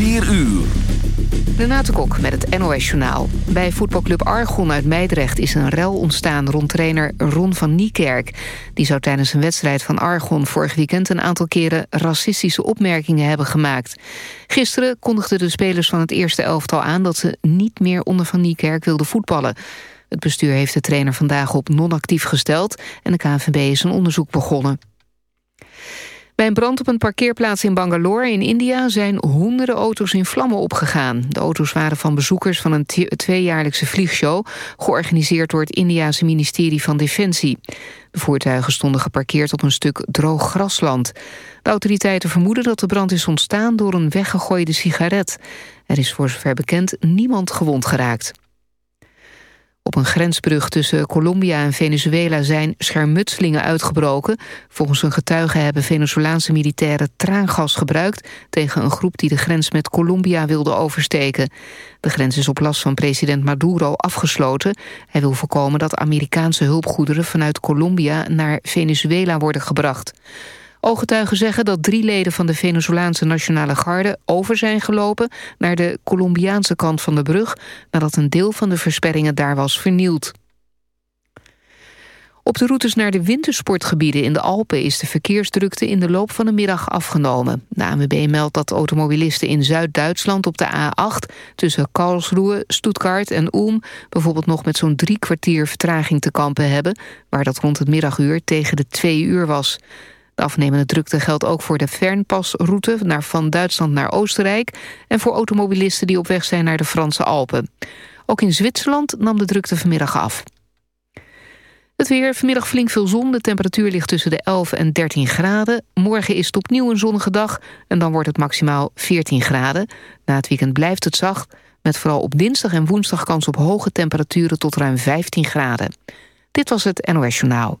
4 uur. Renate Kok met het NOS Journaal. Bij voetbalclub Argon uit Meidrecht is een rel ontstaan rond trainer Ron van Niekerk. Die zou tijdens een wedstrijd van Argon vorig weekend een aantal keren racistische opmerkingen hebben gemaakt. Gisteren kondigden de spelers van het eerste elftal aan dat ze niet meer onder van Niekerk wilden voetballen. Het bestuur heeft de trainer vandaag op non-actief gesteld en de KNVB is een onderzoek begonnen. Bij een brand op een parkeerplaats in Bangalore in India... zijn honderden auto's in vlammen opgegaan. De auto's waren van bezoekers van een tweejaarlijkse vliegshow... georganiseerd door het Indiase ministerie van Defensie. De voertuigen stonden geparkeerd op een stuk droog grasland. De autoriteiten vermoeden dat de brand is ontstaan... door een weggegooide sigaret. Er is voor zover bekend niemand gewond geraakt. Op een grensbrug tussen Colombia en Venezuela zijn schermutselingen uitgebroken. Volgens een getuige hebben Venezolaanse militairen traangas gebruikt... tegen een groep die de grens met Colombia wilde oversteken. De grens is op last van president Maduro afgesloten. Hij wil voorkomen dat Amerikaanse hulpgoederen vanuit Colombia naar Venezuela worden gebracht. Ooggetuigen zeggen dat drie leden van de Venezolaanse Nationale Garde over zijn gelopen naar de Colombiaanse kant van de brug nadat een deel van de versperringen daar was vernield. Op de routes naar de wintersportgebieden in de Alpen is de verkeersdrukte in de loop van de middag afgenomen. De ANWB meldt dat automobilisten in Zuid-Duitsland op de A8 tussen Karlsruhe, Stuttgart en Ulm bijvoorbeeld nog met zo'n drie kwartier vertraging te kampen hebben, waar dat rond het middaguur tegen de twee uur was. De afnemende drukte geldt ook voor de Fernpasroute naar van Duitsland naar Oostenrijk... en voor automobilisten die op weg zijn naar de Franse Alpen. Ook in Zwitserland nam de drukte vanmiddag af. Het weer, vanmiddag flink veel zon. De temperatuur ligt tussen de 11 en 13 graden. Morgen is het opnieuw een zonnige dag en dan wordt het maximaal 14 graden. Na het weekend blijft het zacht, met vooral op dinsdag en woensdag kans op hoge temperaturen tot ruim 15 graden. Dit was het NOS Journaal.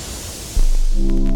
thank you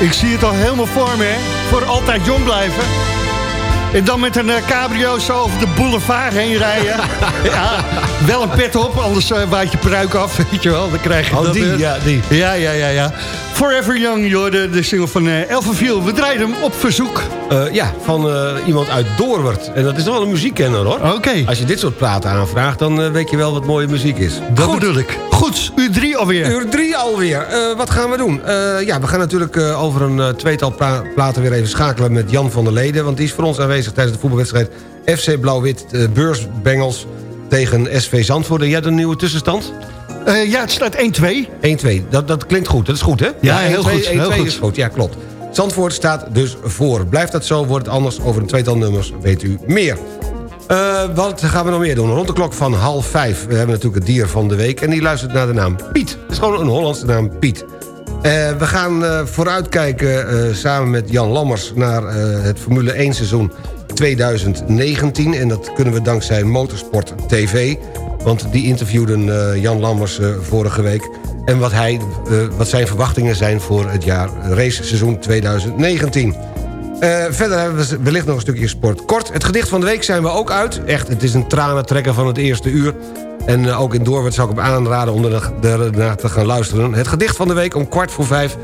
Ik zie het al helemaal voor me, hè? Voor altijd jong blijven. En dan met een eh, cabrio zo over de boulevard heen rijden. ja, wel een pet op, anders eh, waait je pruik af, weet je wel. Dan krijg je Oh, dat, die, ja, die. Ja, ja, ja, ja. Forever Young, joh, de, de single van uh, Elfenviel. We draaien hem op verzoek. Eh, ja, van eh, iemand uit Doorwerd. En dat is wel een muziekkenner, hoor. Oké. Als je dit soort platen aanvraagt, dan eh, weet je wel wat mooie muziek is. Dat Goed. bedoel ik. Goed, uur drie alweer. Uur drie alweer. Eh, wat gaan we doen? Eh, ja, we gaan natuurlijk eh, over een eh, tweetal platen weer even schakelen met Jan van der Leden. Want die is voor ons aanwezig tijdens de voetbalwedstrijd FC Blauw-Wit eh, Beursbengels tegen SV Zandvoort. En jij een nieuwe tussenstand? Eh, ja, het staat 1-2. 1-2. Dat, dat klinkt goed. Dat is goed, hè? Ja, heel 1-2, goed, heel 1-2 goed. is goed. Ja, klopt. Zandvoort staat dus voor. Blijft dat zo, wordt het anders over een tweetal nummers, weet u meer. Eh, wat gaan we nog meer doen? Rond de klok van half vijf. We hebben natuurlijk het dier van de week. En die luistert naar de naam Piet. Het is gewoon een Hollandse naam, Piet. Eh, we gaan eh, vooruitkijken samen met Jan Lammers... naar het Formule 1 seizoen 2019. En dat kunnen we dankzij Motorsport TV. Want die interviewden eh, Jan Lammers eh, vorige week. En wat, hij, eh, wat zijn verwachtingen zijn voor het jaar raceseizoen 2019. Eh, verder hebben we wellicht nog een stukje sport. Kort, het gedicht van de week zijn we ook uit. Echt, het is een tranentrekker van het eerste uur. En ook in Doorwerd zou ik hem aanraden om er- ernaar te gaan luisteren. Het gedicht van de week om kwart voor vijf.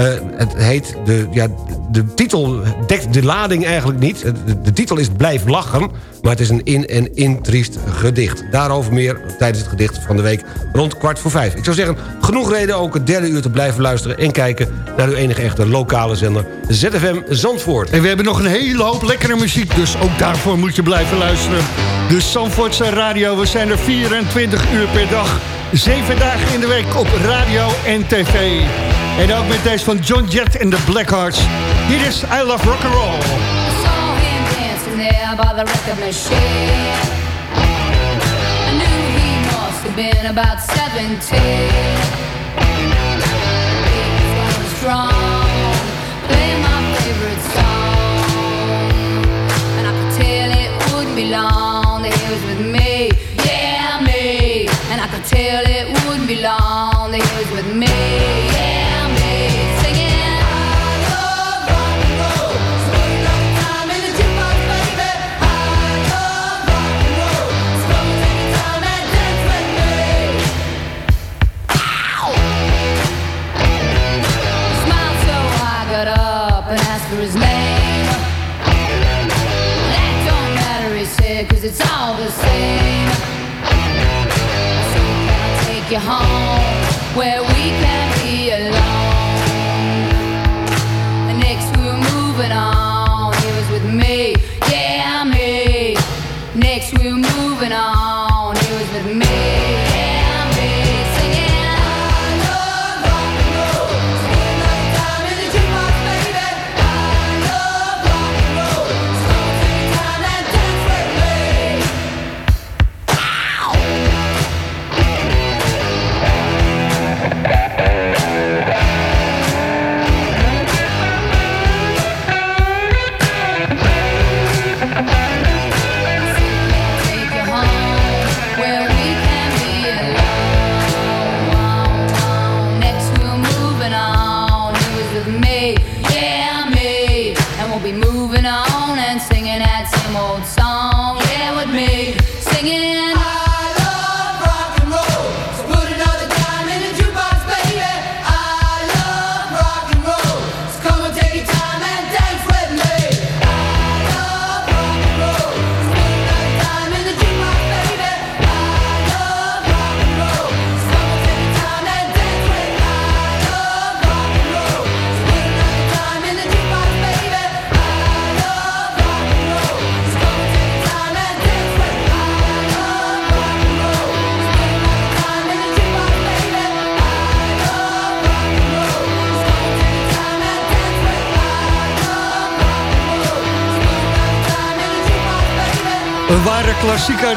Eh, het heet, de, ja, de titel dekt de lading eigenlijk niet. De, titel is Blijf lachen, maar het is een in- en intriest gedicht. Daarover meer tijdens het gedicht van de week rond kwart voor vijf. Ik zou zeggen, genoeg reden ook het derde uur te blijven luisteren... en kijken naar uw enige echte lokale zender ZFM Zandvoort. En we hebben nog een hele hoop lekkere muziek, dus ook daarvoor moet je blijven luisteren. De Zandvoortse Radio, we zijn er 24 uur per dag. Zeven dagen in de week op radio en tv. En ook met deze van John Jett en de Blackhearts. Hier is I Love Rock'n'Roll. I saw him dancing there by the record machine. I knew he must have been about 17. He was strong, So take you home where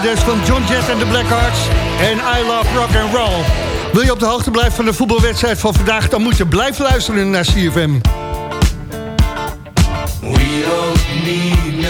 dus van John Jett en de Blackhearts en I Love Rock and Roll. Wil je op de hoogte blijven van de voetbalwedstrijd van vandaag... dan moet je blijven luisteren naar CFM. We need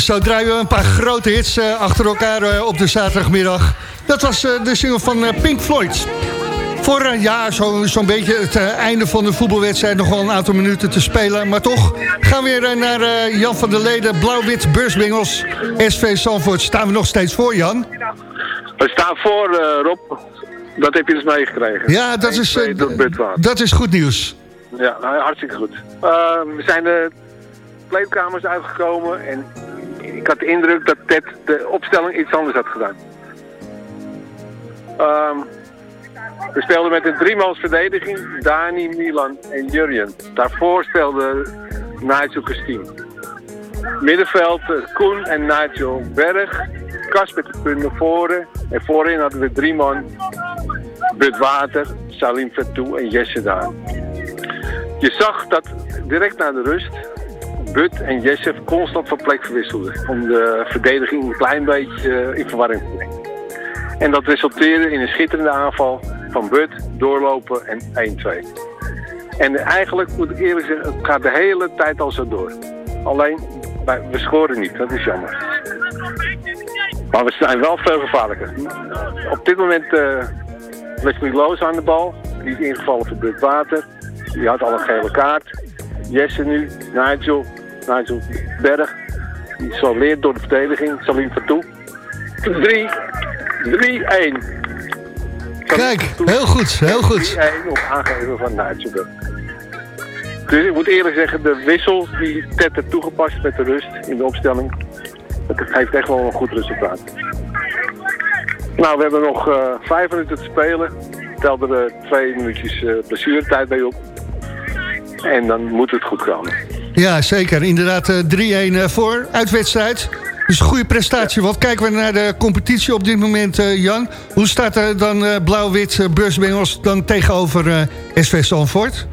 En zo draaien we een paar grote hits eh, achter elkaar eh, op de zaterdagmiddag. Dat was eh, de single van eh, Pink Floyd. Voor een jaar zo'n zo beetje het eh, einde van de voetbalwedstrijd... nog wel een aantal minuten te spelen. Maar toch gaan we weer eh, naar eh, Jan van der Leden. Blauw-wit beurswingels. SV Zandvoort. Staan we nog steeds voor, Jan? We staan voor, eh, Rob. Dat heb je dus meegekregen. Ja, dat is, eh, 1-2 door Budvaart. dat is goed nieuws. Ja, hartstikke goed. Eh, we zijn de kleedkamers uitgekomen en had de indruk dat Ted de opstelling iets anders had gedaan. Ehm, we speelden met een driemans verdediging, Dani, Milan en Jurjen. Daarvoor speelde Nigel Christine. Middenveld eh, Koen en Nigel Berg. Kas met de punt naar voren. En voorin hadden we drie man. Bud Water, Salim Fatou en Jesse Daan. Je zag dat direct na de rust Bud en Jesse constant van plek verwisselden. Om de verdediging een klein beetje eh, in verwarring te brengen. En dat resulteerde in een schitterende aanval van Bud, doorlopen en 1-2. En eigenlijk moet ik eerlijk zeggen, het gaat de hele tijd al zo door. Alleen, we scoren niet, dat is jammer. Maar we zijn wel veel gevaarlijker. Op dit moment uh, Leslie Loos aan de bal. Die is ingevallen voor Bud Water. Die had al een gele kaart. Jesse nu, Nigel, Nigel Berg. Die isoleert door de verdediging. Salim Fatou. 3, 3-1. Kijk, heel goed, heel goed. 3-1 op aangeven van Nigel Berg. Dus ik moet eerlijk zeggen, de wissel die Ted heeft toegepast met de rust in de opstelling, dat geeft echt wel een goed resultaat. Nou, we hebben nog eh, vijf minuten te spelen. Tel er eh, twee minuutjes eh blessuretijd bij op. En dan moet het goed komen. Ja, zeker. Inderdaad, eh, 3-1 eh, voor uitwedstrijd. Dus een goede prestatie. Want kijken we naar de competitie op dit moment, eh, Jan. Hoe staat er dan eh, blauw-wit uh, beursbengels dan tegenover eh, SV Zandvoort?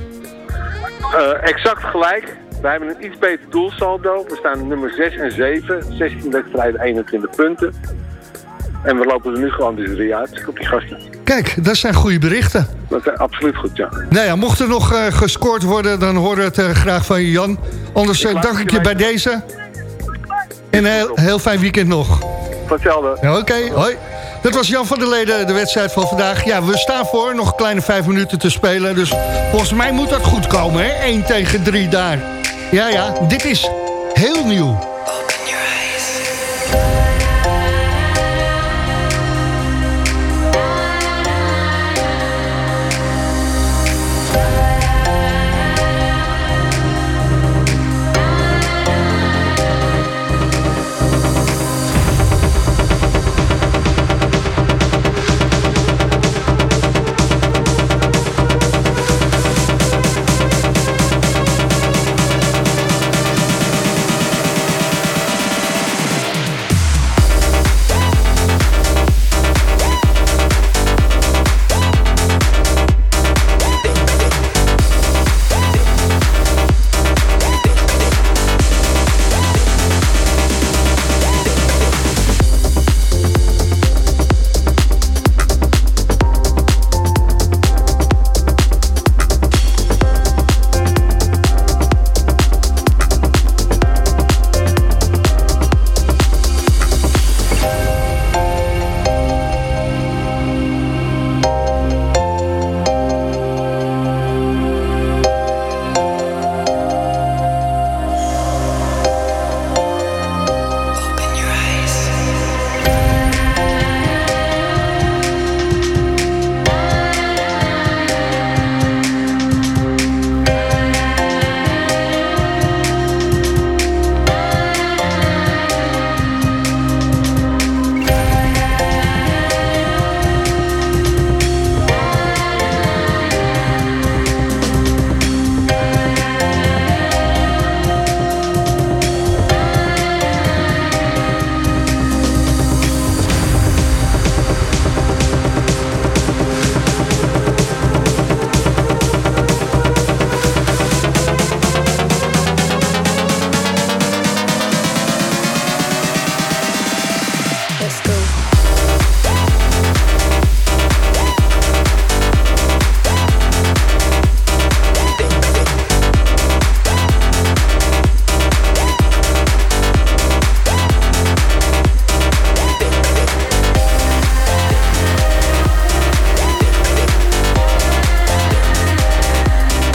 Eh, exact gelijk. We hebben een iets beter doelsaldo. We staan nummer 6 en 7. 16 wedstrijden, 21 punten. En we lopen er nu gewoon dus drie uit op die gasten. Kijk, dat zijn goede berichten. Dat is absoluut goed, ja. Nou ja, mocht er nog eh, gescoord worden, dan horen we het eh, graag van je, Jan. Anders eh, laat dank ik je bij deze. En een heel, heel fijn weekend nog. Hetzelfde. Ja, Oké, hoi. Dat was Jan van der Leden, de wedstrijd van vandaag. Ja, we staan voor, nog een kleine vijf minuten te spelen. Dus volgens mij moet dat goed komen, hè? 1 tegen 3 daar. Ja, ja, dit is heel nieuw.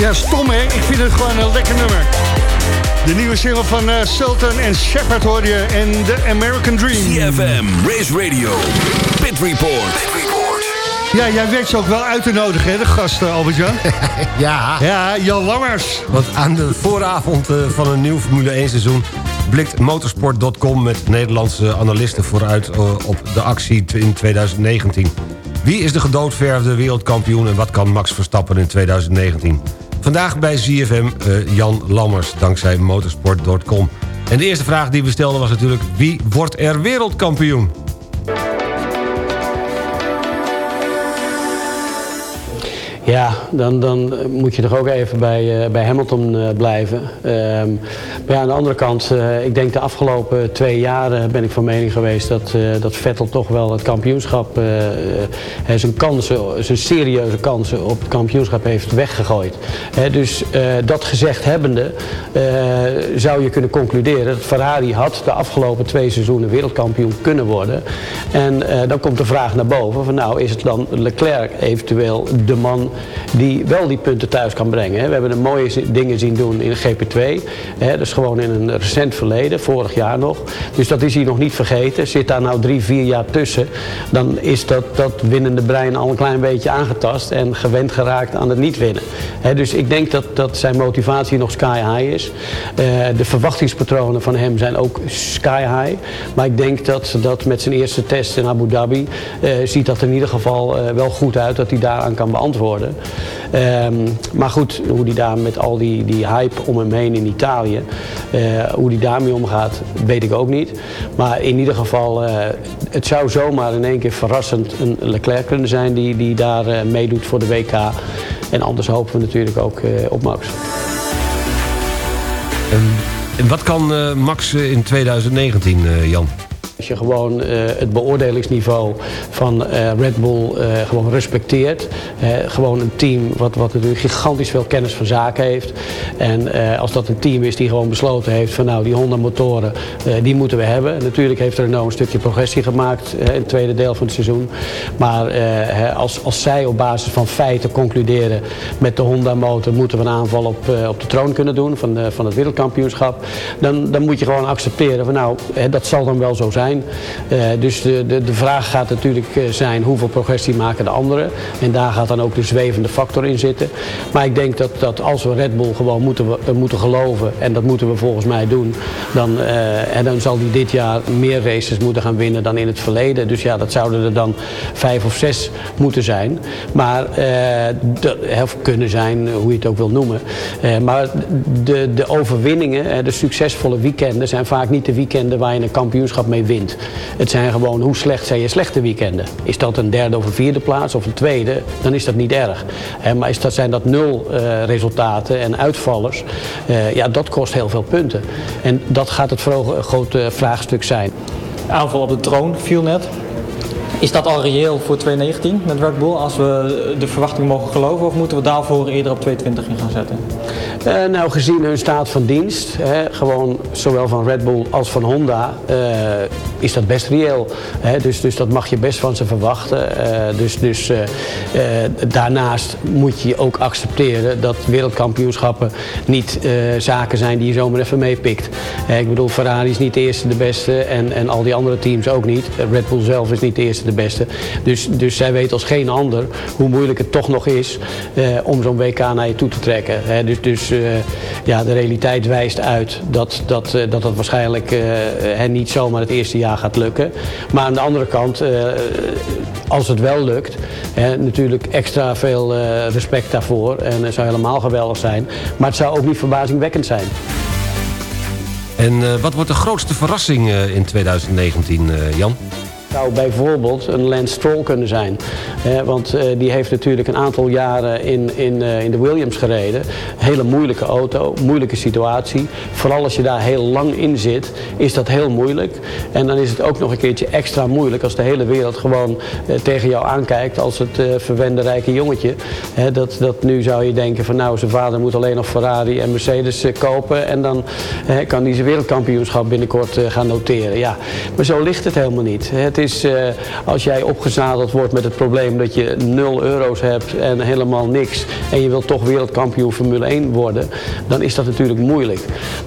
Ja, stom hè. Ik vind het gewoon een lekker nummer. De nieuwe single van eh, Sultan en Shepard hoor je en The American Dream. CFM, Race Radio, Pit Report. Ja, jij weet ze ook wel uit te nodigen, hè, de gasten, Albert-Jan? Ja. Ja, Jan Lammers. Want aan de vooravond eh, van een nieuw Formule 1 seizoen... blikt motorsport.com met Nederlandse analisten vooruit eh, op de actie in 2019. Wie is de gedoodverfde wereldkampioen en wat kan Max Verstappen in 2019? Vandaag bij ZFM eh, Jan Lammers, dankzij motorsport.com. En de eerste vraag die we stelden was natuurlijk... wie wordt er wereldkampioen? Ja, dan, dan moet je toch ook even bij, eh, bij Hamilton eh, blijven. Ehm, maar ja, aan de andere kant, eh, ik denk de afgelopen twee jaren ben ik van mening geweest dat, dat Vettel toch wel het kampioenschap, zijn kansen, zijn serieuze kansen op het kampioenschap heeft weggegooid. Dus dat gezegd hebbende zou je kunnen concluderen dat Ferrari had de afgelopen twee seizoenen wereldkampioen kunnen worden. En dan komt de vraag naar boven van nou is het dan Leclerc eventueel de man die wel die punten thuis kan brengen. We hebben er mooie dingen zien doen in GP2. Hè, dat is gewoon in een recent verleden, vorig jaar nog. Dus dat is hij nog niet vergeten. Zit daar nou drie, vier jaar tussen, dan is dat, dat winnende brein al een klein beetje aangetast en gewend geraakt aan het niet winnen. Dus ik denk dat, dat zijn motivatie nog sky high is. Eh, de verwachtingspatronen van hem zijn ook sky high. Maar ik denk dat, dat met zijn eerste test in Abu Dhabi eh, ziet dat in ieder geval eh, wel goed uit dat hij daaraan kan beantwoorden. Ehm, maar goed, hoe hij daar met al die, die hype om hem heen in Italië, eh, hoe hij daarmee omgaat, weet ik ook niet. Maar in ieder geval, eh, het zou zomaar in één keer verrassend een Leclerc kunnen zijn die, die daar eh, meedoet voor de WK. En anders hopen we natuurlijk ook op Max. En wat kan Max in 2019, eh, Jan? Als je gewoon eh, het beoordelingsniveau van eh, Red Bull eh, gewoon respecteert. Gewoon een team wat, wat natuurlijk gigantisch veel kennis van zaken heeft. En als dat een team is die gewoon besloten heeft van nou die Honda motoren, die moeten we hebben. Natuurlijk heeft Renault een stukje progressie gemaakt in het tweede deel van het seizoen. Maar als, als zij op basis van feiten concluderen met de Honda motor moeten we een aanval op, op de troon kunnen doen van, van het wereldkampioenschap. Dan, dan moet je gewoon accepteren van nou dat zal dan wel zo zijn. Eh, dus de, de, de vraag gaat natuurlijk eh, zijn hoeveel progressie maken de anderen. En daar gaat dan ook de zwevende factor in zitten. Maar ik denk dat, dat als we Red Bull gewoon moeten, eh, moeten geloven, en dat moeten we volgens mij doen, dan, en dan zal die dit jaar meer races moeten gaan winnen dan in het verleden. Dus ja, dat zouden er dan vijf of zes moeten zijn. Maar, eh, of kunnen zijn, hoe je het ook wil noemen. Maar de, de overwinningen, de succesvolle weekenden, zijn vaak niet de weekenden waar je een kampioenschap mee wint. Het zijn gewoon hoe slecht zijn je slechte weekenden. Is dat een derde of een vierde plaats of een tweede, dan is dat niet erg. Maar is dat, zijn dat nul eh, resultaten en uitvallers, eh, ja, dat kost heel veel punten. En dat gaat het grote vraagstuk zijn. Aanval op de troon viel net. Is dat al reëel voor 2019 met Red Bull als we de verwachting mogen geloven? Of moeten we daarvoor eerder op 2020 in gaan zetten? Eh, nou, gezien hun staat van dienst, hè, gewoon zowel van Red Bull als van Honda, eh, is dat best reëel. Dus, dus dat mag je best van ze verwachten. Eh, dus dus eh, eh, daarnaast moet je ook accepteren dat wereldkampioenschappen niet zaken zijn die je zomaar even meepikt. Ik bedoel, Ferrari is niet de eerste de beste en, en al die andere teams ook niet. Red Bull zelf is niet de eerste de beste. Dus, dus zij weet als geen ander hoe moeilijk het toch nog is om zo'n WK naar je toe te trekken. Dus, dus ja, de realiteit wijst uit dat dat, dat, dat waarschijnlijk niet zomaar het eerste jaar gaat lukken. Maar aan de andere kant, eh, als het wel lukt, natuurlijk extra veel eh, respect daarvoor. En het zou helemaal geweldig zijn. Maar het zou ook niet verbazingwekkend zijn. En eh, wat wordt de grootste verrassing in 2019, eh, Jan? Zou bijvoorbeeld een Lance Stroll kunnen zijn. Want eh, die heeft natuurlijk een aantal jaren in, in, eh, in de Williams gereden. Hele moeilijke auto, moeilijke situatie. Vooral als je daar heel lang in zit, is dat heel moeilijk. En dan is het ook nog een keertje extra moeilijk als de hele wereld gewoon eh, tegen jou aankijkt als het eh, verwende rijke jongetje. Dat, dat nu zou je denken van nou, zijn vader moet alleen nog Ferrari en Mercedes eh, kopen en dan kan hij zijn wereldkampioenschap binnenkort gaan noteren. Ja, maar zo ligt het helemaal niet. Is eh, als jij opgezadeld wordt met het probleem dat je 0 euro's hebt en helemaal niks en je wilt toch wereldkampioen Formule 1 één worden, dan is dat natuurlijk moeilijk.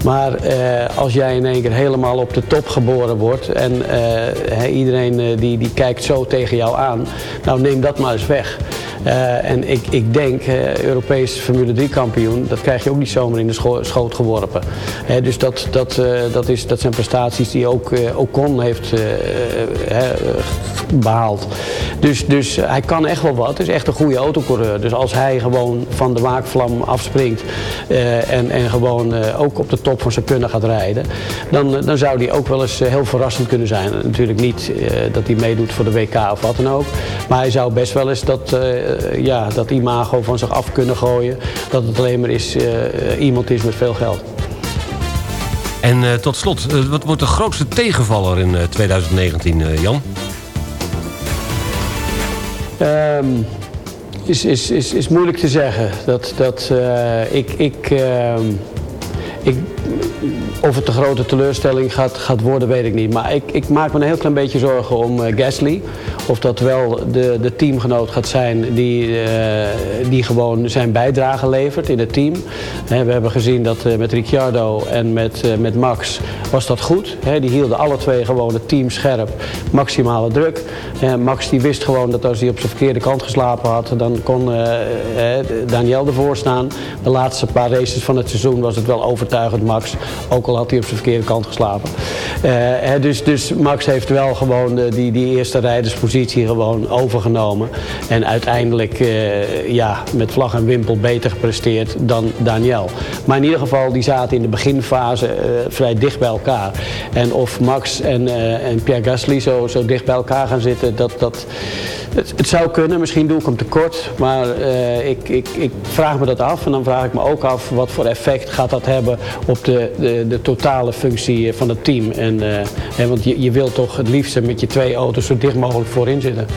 Maar eh, als jij in één keer helemaal op de top geboren wordt en eh, iedereen die, die kijkt zo tegen jou aan, nou neem dat maar eens weg. Eh, en ik, ik denk, eh, Europees Formule 3 kampioen, dat krijg je ook niet zomaar in de scho- schoot geworpen. Dus dat, dat, eh, dat, is, dat zijn prestaties die ook Ocon heeft eh, eh, behaald. Dus, dus hij kan echt wel wat. Is echt een goede autocoureur. Dus als hij gewoon van de waakvlam afspringt en, en gewoon ook op de top van zijn kunnen gaat rijden, dan, dan zou hij ook wel eens heel verrassend kunnen zijn. Natuurlijk niet dat hij meedoet voor de WK of wat dan ook. Maar hij zou best wel eens dat, ja, dat imago van zich af kunnen gooien. Dat het alleen maar is, eh, iemand is met veel geld. En eh, tot slot, eh, wat wordt de grootste tegenvaller in eh, 2019, eh, Jan? Ehm, is, is, is, is moeilijk te zeggen. Dat, dat, eh, ik, ik, ehm, ik, of het een grote teleurstelling gaat, gaat worden, weet ik niet. Maar ik, ik maak me een heel klein beetje zorgen om eh, Gasly. Of dat wel de, de teamgenoot gaat zijn die, eh, die gewoon zijn bijdrage levert in het team. We hebben gezien dat eh, met Ricciardo en met, met Max was dat goed. Hè, die hielden alle twee gewoon het team scherp, maximale druk. Max die wist gewoon dat als hij op zijn verkeerde kant geslapen had, dan kon Daniel ervoor staan. De laatste paar races van het seizoen was het wel overtuigend Max, ook al had hij op zijn verkeerde kant geslapen. Eh, dus, dus Max heeft wel gewoon eh, die, die eerste rijderspositie gewoon overgenomen. En uiteindelijk eh, ja, met vlag en wimpel beter gepresteerd dan Daniel. Maar in ieder geval, die zaten in de beginfase vrij dicht bij elkaar. En of Max en, en Pierre Gasly zo, zo dicht bij elkaar gaan zitten, dat, dat, het, het zou kunnen. Misschien doe ik hem tekort. Maar eh, ik, ik, ik vraag me dat af. En dan vraag ik me ook af wat voor effect gaat dat hebben op de, de, de totale functie van het team. En, eh, hè, want je, je wilt toch het liefste met je twee auto's zo dicht mogelijk voorin zitten.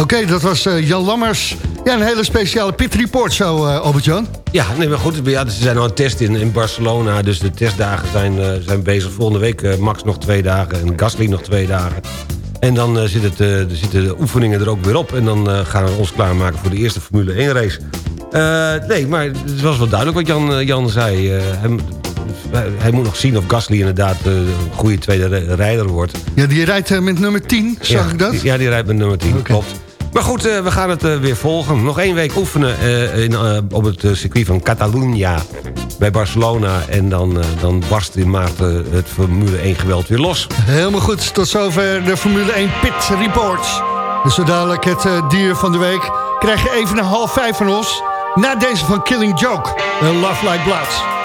Oké, dat was eh, Jan Lammers. Ja, een hele speciale pit report zo, eh, Albert-Jan. Ja, nee, maar goed, ja, ze zijn al aan het testen in, in Barcelona. Dus de testdagen zijn, eh, zijn bezig. Volgende week eh, Max nog twee dagen en Gasly nog twee dagen. En dan eh, zit het, eh, zitten de oefeningen er ook weer op. En dan eh, gaan we ons klaarmaken voor de eerste Formule 1 race. Nee, maar het was wel duidelijk wat Jan, Jan zei. Hij, hij moet nog zien of Gasly inderdaad een goede tweede ri- rijder wordt. Ja, die rijdt met nummer 10, zag ja, ik dat? die- Ja, die rijdt met nummer 10, klopt. Maar goed, eh, we gaan het eh, weer volgen. Nog één week oefenen eh, in, op het circuit van Catalunya bij Barcelona. En dan, dan barst in maart het Formule 1 geweld weer los. Helemaal goed, tot zover de Formule 1 Pit Reports. Dus zo dadelijk het dier van de week. Krijg je even een half vijf van ons. Na deze van Killing Joke, Love Like Blood.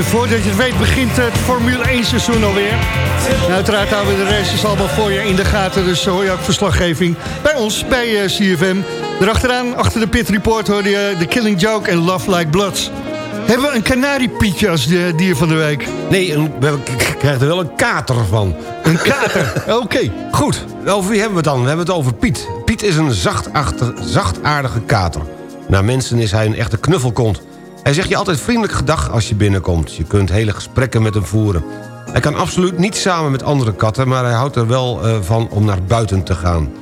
En voordat je het weet begint het Formule 1 seizoen alweer. En uiteraard houden we de races allemaal voor je in de gaten. Dus hoor je ook verslaggeving bij ons, bij uh, CFM. Erachteraan, achter de pit report hoorde je The Killing Joke en Love Like Bloods. Hebben we een kanariepietje als de dier van de week? Nee, een, we krijgen er wel een kater van. Een kater, oké. Goed, over wie hebben we het dan? We hebben het over Piet. Piet is een zachtaardige kater. Naar mensen is hij een echte knuffelkont. Hij zegt je altijd vriendelijk gedag als je binnenkomt. Je kunt hele gesprekken met hem voeren. Hij kan absoluut niet samen met andere katten... maar hij houdt er wel uh, van om naar buiten te gaan.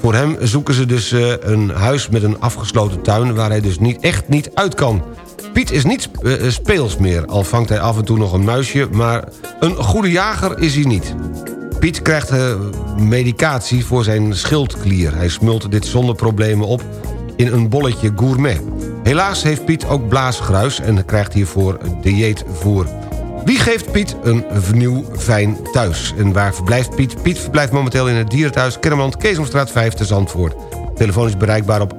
Voor hem zoeken ze dus uh, een huis met een afgesloten tuin... waar hij dus niet, echt niet uit kan. Piet is niet uh, speels meer, al vangt hij af en toe nog een muisje... maar een goede jager is hij niet. Piet krijgt medicatie voor zijn schildklier. Hij smult dit zonder problemen op in een bolletje gourmet. Helaas heeft Piet ook blaasgruis en krijgt hiervoor dieetvoer. Wie geeft Piet een nieuw fijn thuis? En waar verblijft Piet? Piet verblijft momenteel in het dierenthuis Kennemerland Keesomstraat 5 te Zandvoort. Telefoon is bereikbaar op 811-3420.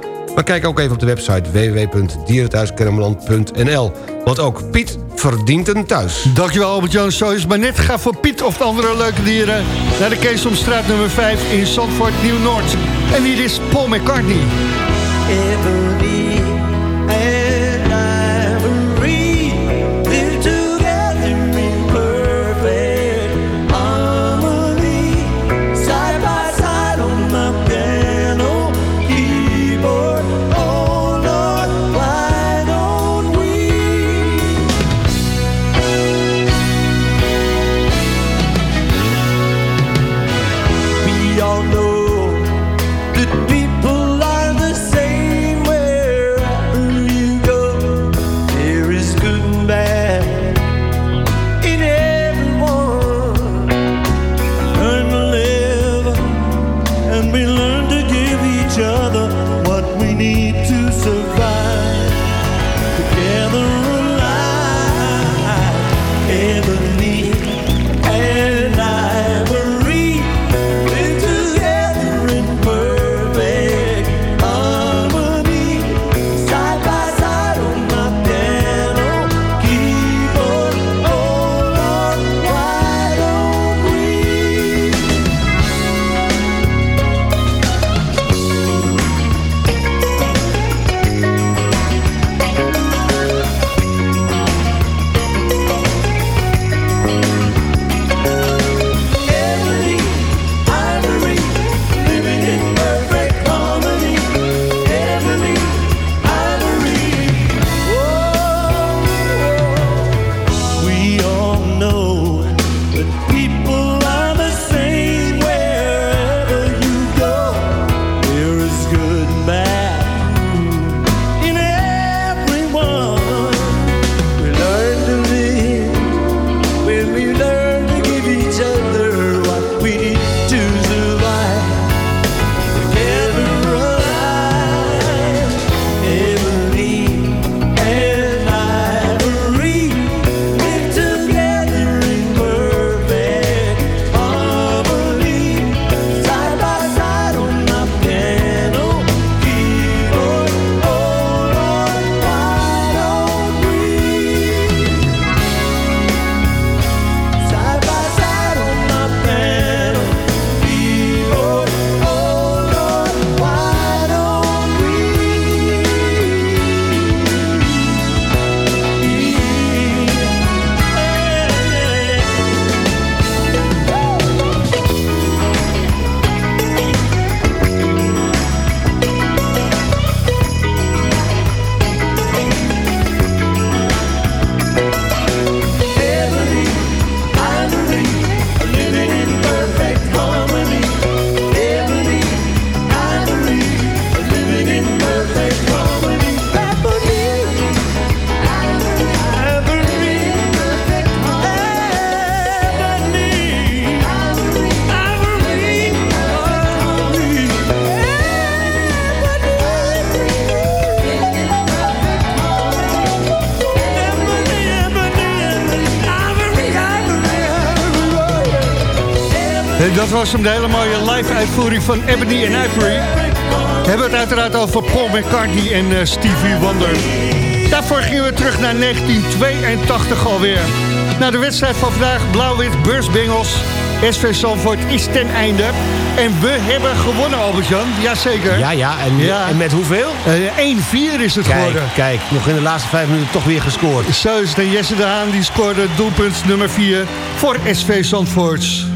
811-3420. Maar kijk ook even op de website www.dierenthuiskennemerland.nl. Want ook Piet verdient een thuis. Dankjewel Albert-Jan. Zo is maar net. Ga voor Piet of de andere leuke dieren... naar de Keesomstraat nummer 5 in Zandvoort, Nieuw-Noord. En hier is Paul McCartney. Dat was hem de hele mooie live uitvoering van Ebony and Ivory. We hebben het uiteraard over Paul McCartney en eh, Stevie Wonder. Daarvoor gingen we terug naar 1982 alweer. Na de wedstrijd van vandaag, Blauw-Wit, Beursbengels. SV Zandvoort is ten einde. En we hebben gewonnen, Albert-Jan. Jazeker. Ja, ja. En, en met hoeveel? Eh 1-4 is het Kijk, geworden. kijk, nog in de laatste vijf minuten toch weer gescoord. Zo is het. En Jesse de Haan die scoorde doelpunt nummer 4 voor SV Zandvoort.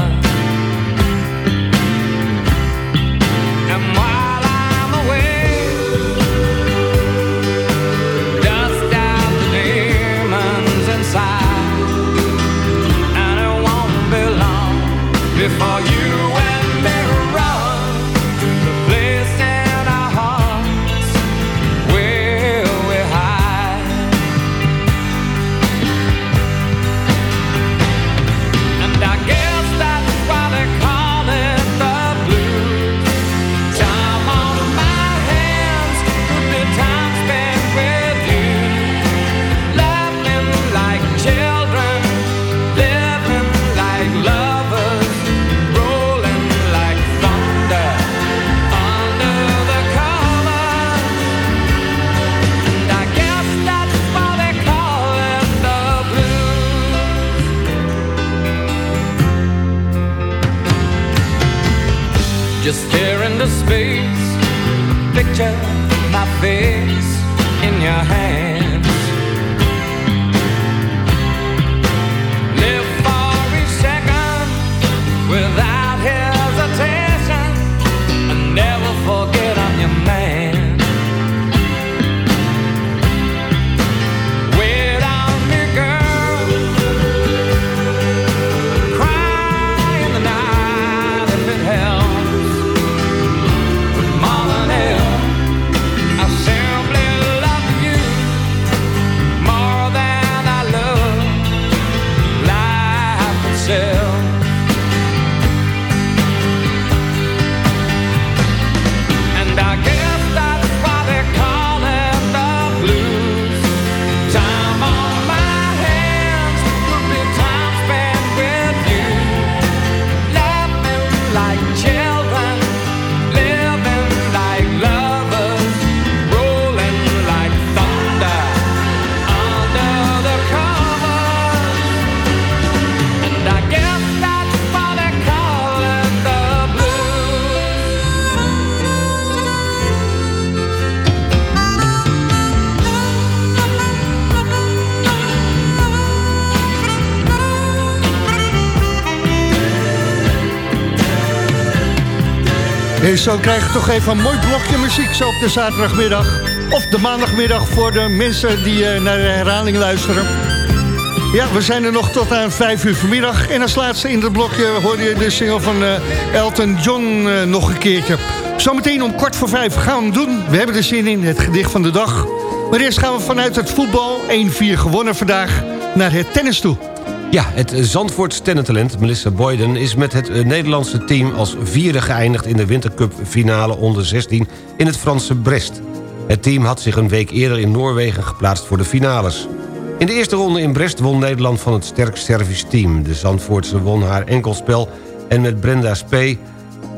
En zo krijg je toch even een mooi blokje muziek zo op de zaterdagmiddag. Of de maandagmiddag voor de mensen die eh, naar de herhaling luisteren. Ja, we zijn er nog tot aan 5 uur vanmiddag. En als laatste in het blokje hoorde je de single van eh, Elton John eh, nog een keertje. Zometeen om kwart voor vijf gaan we hem doen. We hebben er zin in, het gedicht van de dag. Maar eerst gaan we vanuit het voetbal, 1-4 gewonnen vandaag, naar het tennis toe. Ja, het Zandvoorts tennentalent Melissa Boyden is met het eh, Nederlandse team als vierde geëindigd in de Wintercup finale onder 16 in het Franse Brest. Het team had zich een week eerder in Noorwegen geplaatst voor de finales. In de eerste ronde in Brest won Nederland van het sterk Servisch team. De Zandvoortse won haar enkelspel en met Brenda Spee,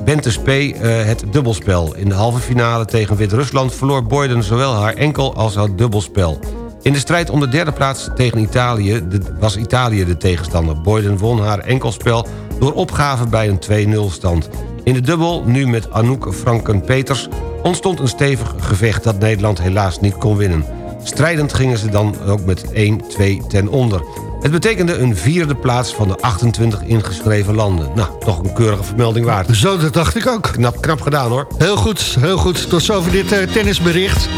Bente Spee eh, het dubbelspel. In de halve finale tegen Wit-Rusland verloor Boyden zowel haar enkel als haar dubbelspel. In de strijd om de derde plaats tegen Italië was Italië de tegenstander. Boyden won haar enkelspel door opgave bij een 2-0 stand. In de dubbel, nu met Anouk Franken-Peters... ontstond een stevig gevecht dat Nederland helaas niet kon winnen. Strijdend gingen ze dan ook met 1-2 ten onder. Het betekende een vierde plaats van de 28 ingeschreven landen. Nou, toch een keurige vermelding waard. Zo, dat dacht ik ook. Knap, knap gedaan hoor. Heel goed, heel goed. Tot zover dit eh, tennisbericht.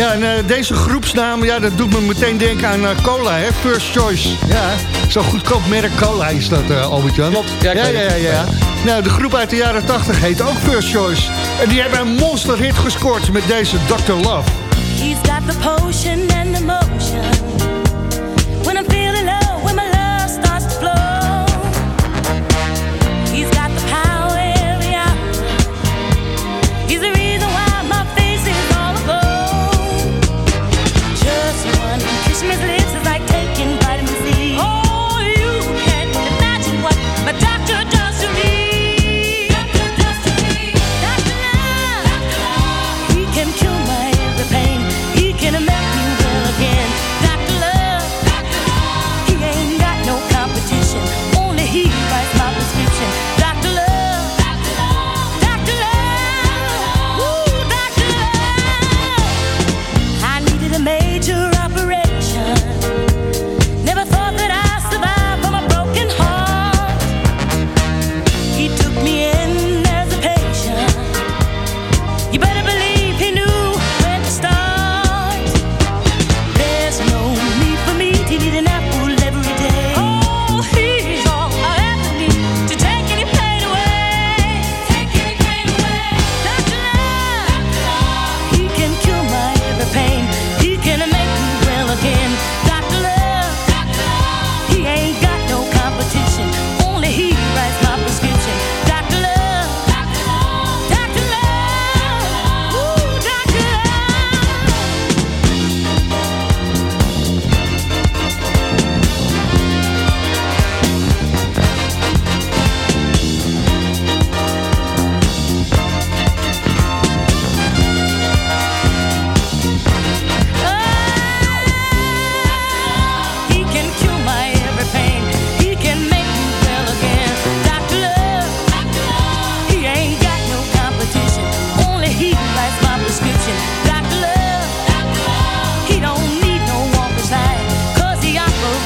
Ja, en eh, deze groepsnaam, ja, dat doet me meteen denken aan eh, cola, hè? First Choice. Ja, zo'n goedkoop merk cola is dat, eh Albert-Jan. Klopt. Ja, ja, ja, ja, Nou, de groep uit de jaren 80 heet ook First Choice. En die hebben een monsterhit gescoord met deze Dr. Love. He's got got the potion and the motion.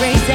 He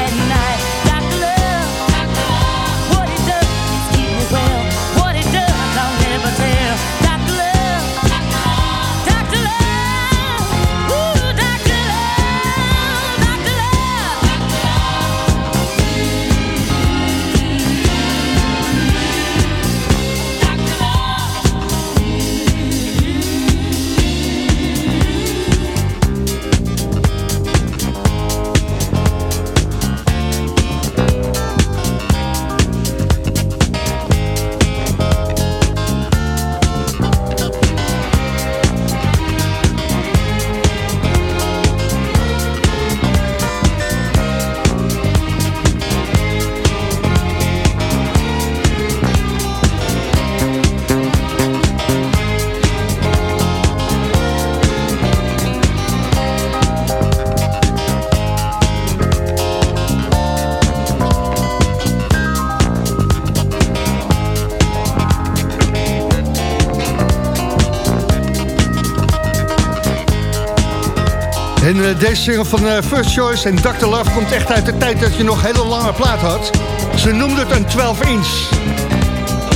deze single van eh, First Choice en Dr. Love komt echt uit de tijd dat je nog hele lange plaat had. Ze noemden het een 12 inch.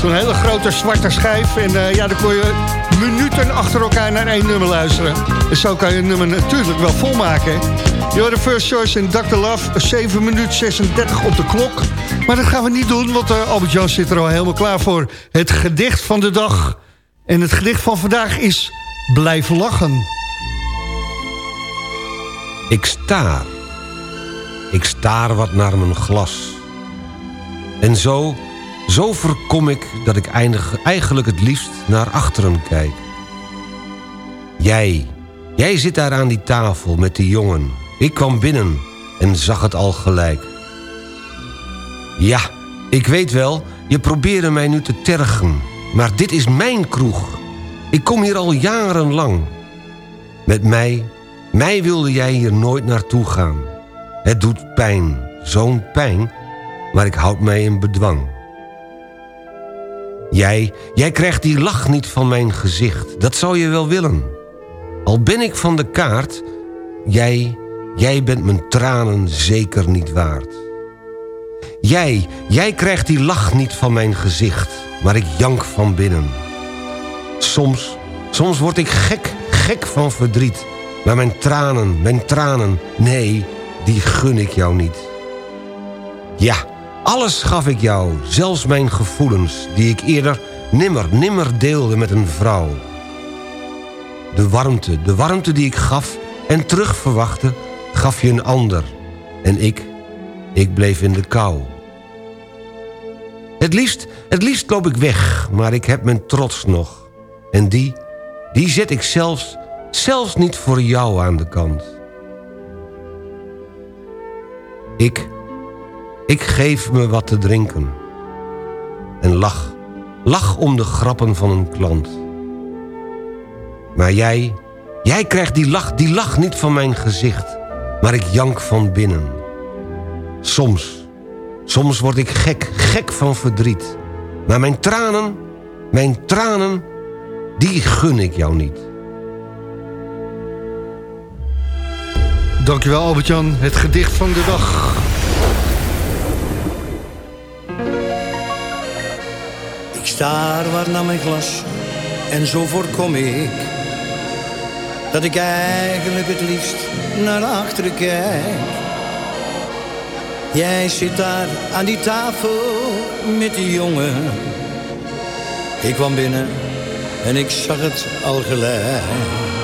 Zo'n hele grote zwarte schijf. En eh, ja, dan kon je minuten achter elkaar naar één nummer luisteren. En zo kan je een nummer natuurlijk wel volmaken. Je hoorde First Choice en Dr. Love, 7 minuten 36 op de klok. Maar dat gaan we niet doen, want eh, Albert Jan zit er al helemaal klaar voor. Het gedicht van de dag. En het gedicht van vandaag is Blijf lachen. Ik staar. Ik staar wat naar mijn glas. En zo, zo voorkom ik dat ik eindig, eigenlijk het liefst naar achteren kijk. Jij, jij zit daar aan die tafel met die jongen. Ik kwam binnen en zag het al gelijk. Ja, ik weet wel, je probeerde mij nu te tergen. Maar dit is mijn kroeg. Ik kom hier al jarenlang. Met mij, mij wilde jij hier nooit naartoe gaan. Het doet pijn, zo'n pijn, maar ik houd mij in bedwang. Jij, jij krijgt die lach niet van mijn gezicht, dat zou je wel willen. Al ben ik van de kaart, jij, jij bent mijn tranen zeker niet waard. Jij, jij krijgt die lach niet van mijn gezicht, maar ik jank van binnen. Soms, soms word ik gek, gek van verdriet. Maar mijn tranen, mijn tranen, nee, die gun ik jou niet. Ja, alles gaf ik jou, zelfs mijn gevoelens... die ik eerder nimmer, nimmer deelde met een vrouw. De warmte, de warmte die ik gaf, en terug verwachtte, gaf je een ander. En ik, ik bleef in de kou. Het liefst, het liefst loop ik weg, maar ik heb mijn trots nog. En die, die zet ik zelfs, zelfs niet voor jou aan de kant. Ik, ik geef me wat te drinken. En lach, lach om de grappen van een klant. Maar jij, jij krijgt die lach, die lach niet van mijn gezicht. Maar ik jank van binnen. Soms, soms word ik gek, gek van verdriet. Maar mijn tranen, mijn tranen, die gun ik jou niet. Dankjewel Albert-Jan, het gedicht van de dag. Ik staar waar naar mijn glas en zo voorkom ik dat ik eigenlijk het liefst naar achteren kijk. Jij zit daar aan die tafel met die jongen. Ik kwam binnen en ik zag het al gelijk.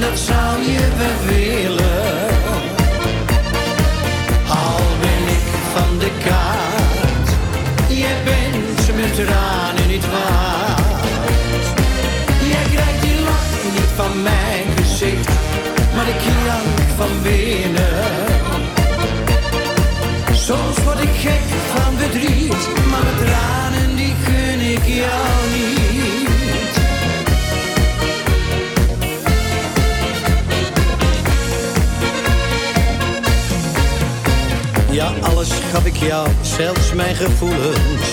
dat zou je wel willen. Al ben ik van de kaart, jij bent mijn tranen niet waard. Jij krijgt die lach niet van mijn gezicht, maar ik jank van binnen. Soms word ik gek van verdriet, maar mijn tranen die gun ik jou niet. Alles gaf ik jou, zelfs mijn gevoelens,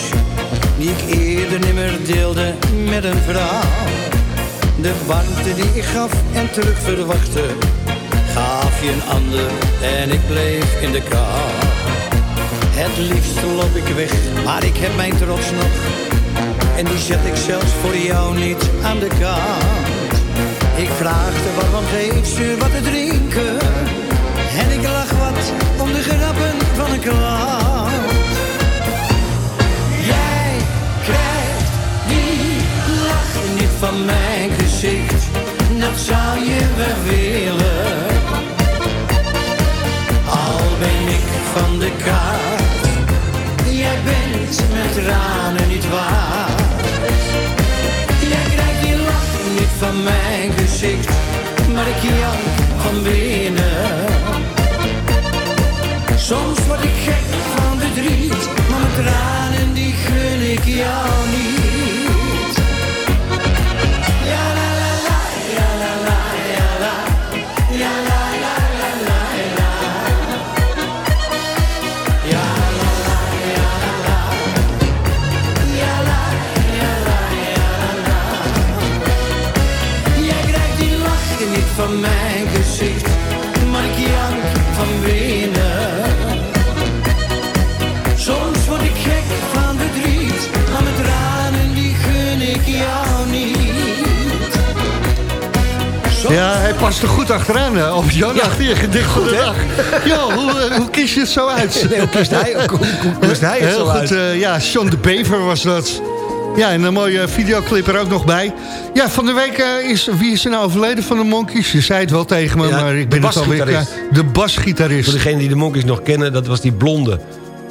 die ik eerder nimmer deelde met een vrouw. De warmte die ik gaf en terug verwachtte, gaf je een ander en ik bleef in de kou. Het liefst loop ik weg, maar ik heb mijn trots nog. En die zet ik zelfs voor jou niet aan de kant. Ik vraagde waarom geeft ze wat te drinken. En ik lach wat Jij krijgt die lach niet van mijn gezicht. Dat zou je wel willen. Al ben ik van de kaart. Jij bent met tranen niet waard. Jij krijgt die lach niet van mijn gezicht. Maar ik jank van binnen. Soms word ik gek van verdriet. Maar mijn tranen die gun ik jou niet. Past er goed achteraan, hè, op Jan, achter je gedicht van de dag. Jo, hoe, eh, hoe kies je het zo uit? Nee, hoe kiest hij, hoe, hoe kiest hij het Heel zo goed, uit? eh, ja, Sean de Bever was dat. Ja, en een mooie videoclip er ook nog bij. Ja, van de week eh, is... Wie is er nou overleden van de Monkeys? Je zei het wel tegen me, Ja, maar ik ben het alweer... De basgitarist. Voor degenen die de Monkeys nog kennen, dat was die blonde.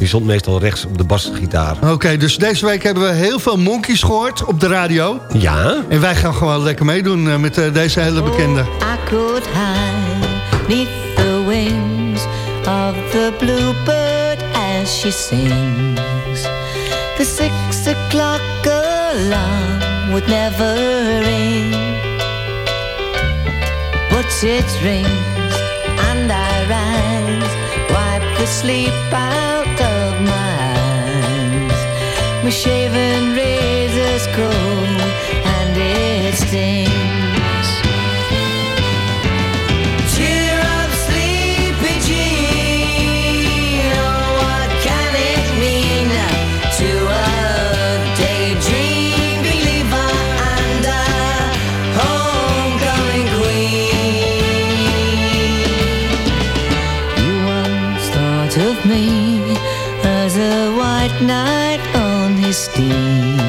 Die stond meestal rechts op de basgitaar. Oké, dus deze week hebben we heel veel Monkeys gehoord op de radio. Ja. En wij gaan gewoon lekker meedoen eh, met eh, deze hele bekende. I could hide neath the wings of the bluebird as she sings. The six o'clock alarm would never ring, but it rings and I rise, wipe the sleep out shaven razor's cold and it stings. Cheer up, sleepy Jean. Oh, what can it mean to a daydream believer and a homecoming queen? You once thought of me as a white knight ti.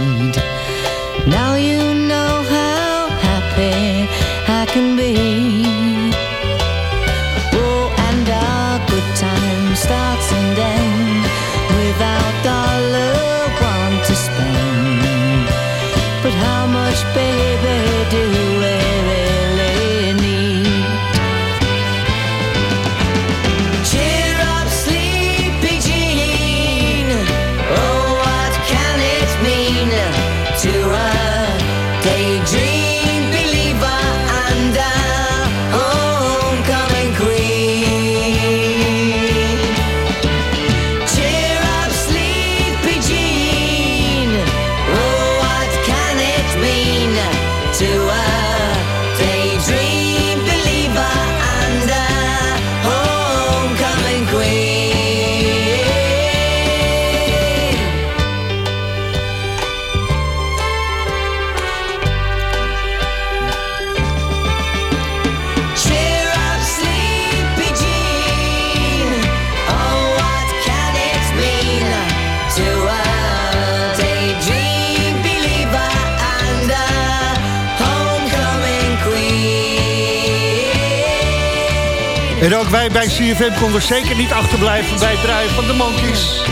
En ook wij bij CFM konden zeker niet achterblijven bij het draaien van de Monkeys.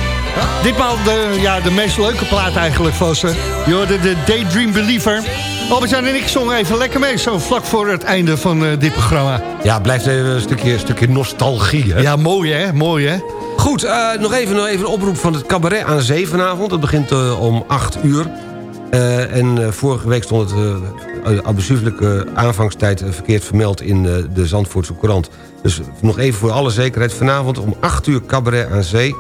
Ditmaal de, ja, de meest leuke plaat eigenlijk van ze. Je hoorde de Daydream Believer. Albert-Jan en ik zongen even lekker mee, zo vlak voor het einde van eh, dit programma. Ja, blijft even een stukje, een stukje nostalgie. Hè? Ja, mooi hè, mooi hè. Goed, eh, nog, even, nog even een oproep van het cabaret aan zee vanavond. Het begint eh, om 8 uur. En vorige week stond het abusievelijke aanvangstijd verkeerd vermeld in de Zandvoortse Courant. Dus nog even voor alle zekerheid. Vanavond om 8 uur cabaret aan zee.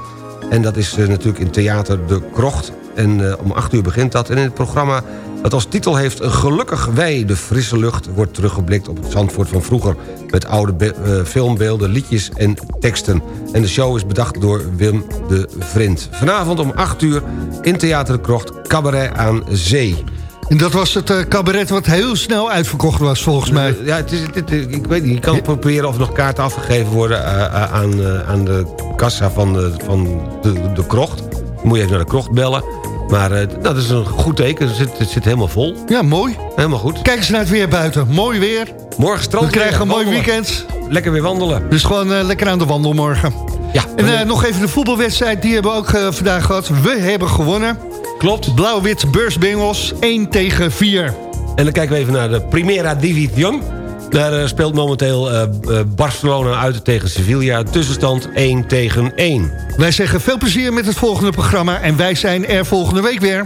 En dat is eh, natuurlijk in Theater De Krocht. En eh, om 8 uur begint dat. En in het programma dat als titel heeft... Gelukkig wij, de frisse lucht... wordt teruggeblikt op het Zandvoort van vroeger... met oude eh, filmbeelden, liedjes en teksten. En de show is bedacht door Wim de Vriend. Vanavond om 8 uur in Theater De Krocht... Cabaret aan Zee. En dat was het eh, cabaret wat heel snel uitverkocht was volgens mij. Ja, het is, het, het- ik weet niet. Je kan proberen of er nog kaarten afgegeven worden eh, eh, aan, aan de kassa van, de, van de, de krocht. Dan moet je even naar de krocht bellen. Maar dat is een goed teken. Het zit, het zit helemaal vol. Ja, mooi. Helemaal goed. Kijk eens naar het weer buiten. Mooi weer. Morgen strand. We krijgen een mooi weekend. Lekker weer wandelen. Dus gewoon lekker aan de wandel morgen. Ja. En nog even de voetbalwedstrijd, die hebben we ook vandaag gehad. We hebben gewonnen. Klopt. Blauw-wit beursbengels, 1 tegen 4. En dan kijken we even naar de Primera División. Daar eh, speelt momenteel eh, eh, Barcelona uit tegen Sevilla. Tussenstand 1 tegen 1. Wij zeggen veel plezier met het volgende programma. En wij zijn er volgende week weer.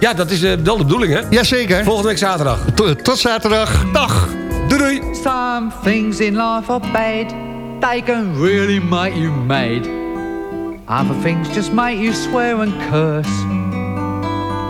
Ja, dat is wel de bedoeling, hè? Jazeker. Volgende week zaterdag. Tot, tot zaterdag. Dag. Doei doei. Some things in life are bad. They can really make you mad. Other things just make you swear and curse.